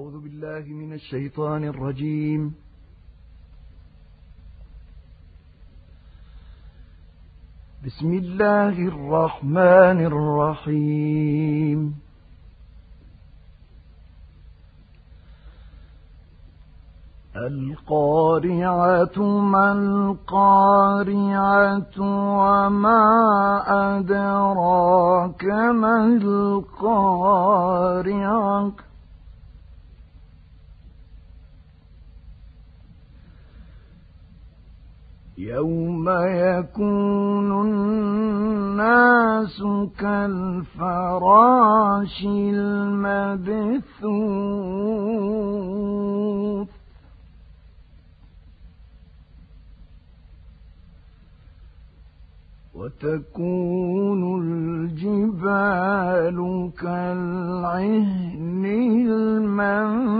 أعوذ بالله من الشيطان الرجيم. بسم الله الرحمن الرحيم. القارعة ما القارعة وما أدراك ما القارعة؟ يوم يكون الناس كالفراش المبثوث وتكون الجبال كالعهن المنفوش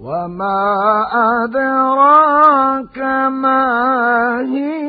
وما أدراك ما هي